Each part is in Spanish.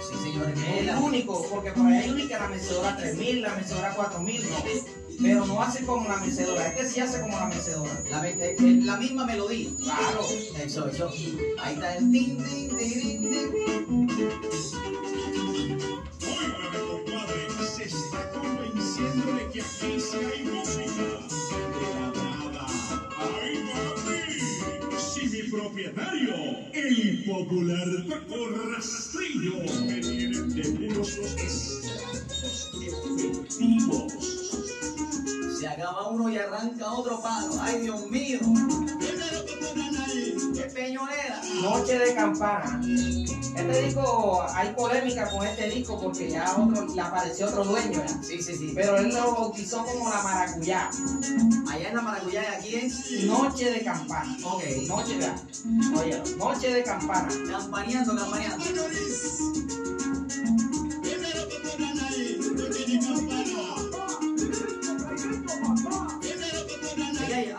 Sí, señores. El único, porque por ahí hay uno que la mecedora 3000, la mecedora 4000, no. Pero no hace como la mecedora. Este sí hace como la mecedora. La, eh, eh, la misma melodía. Claro. Eso, eso. Ahí está el tin, tin, tin, tin. Óigame, compadre, se está convenciendo de que aquí sí hay música. Propietario, el popular Paco Rastrillo, me tiene de unos los extractos efectivos. Se acaba uno y arranca otro palo. Ay, Dios mío. ¡Qué Noche de campana. Este disco, hay polémica con este disco porque ya otro, le apareció otro dueño ya. Sí, sí, sí. Pero él lo bautizó como la maracuyá. Allá en la maracuyá, ¿y aquí es? Noche de campana. Ok. Noche de. Oye, noche de campana. Campaneando, campaneando.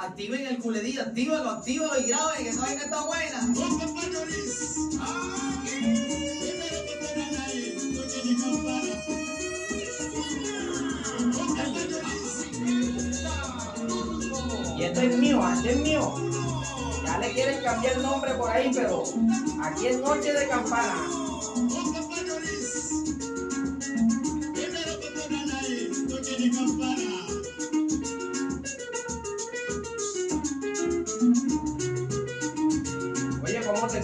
Activen el culedí, actívalo, actívalo y graben, que esa vaina está buena. Y esto es mío, este es mío. Ya le quieren cambiar el nombre por ahí, pero aquí es Noche de Campana. Oye, ¿cómo te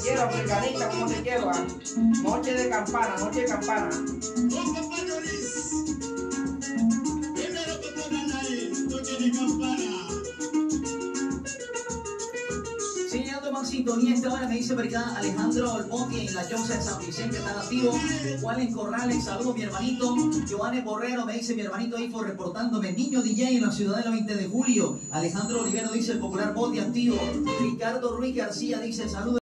quiero, africanista? ¿Cómo te quiero? ah? Noche de campana, noche de campana. Sintonía esta hora, me dice por Alejandro Olbotti en la Josa de San Vicente, están activos. Juan Corrales, saludos mi hermanito. Giovanni Borrero me dice mi hermanito Ifo reportándome. Niño DJ en la Ciudadela 20 de julio. Alejandro Olivero dice el popular Botti activo. Ricardo Ruiz García dice saludos.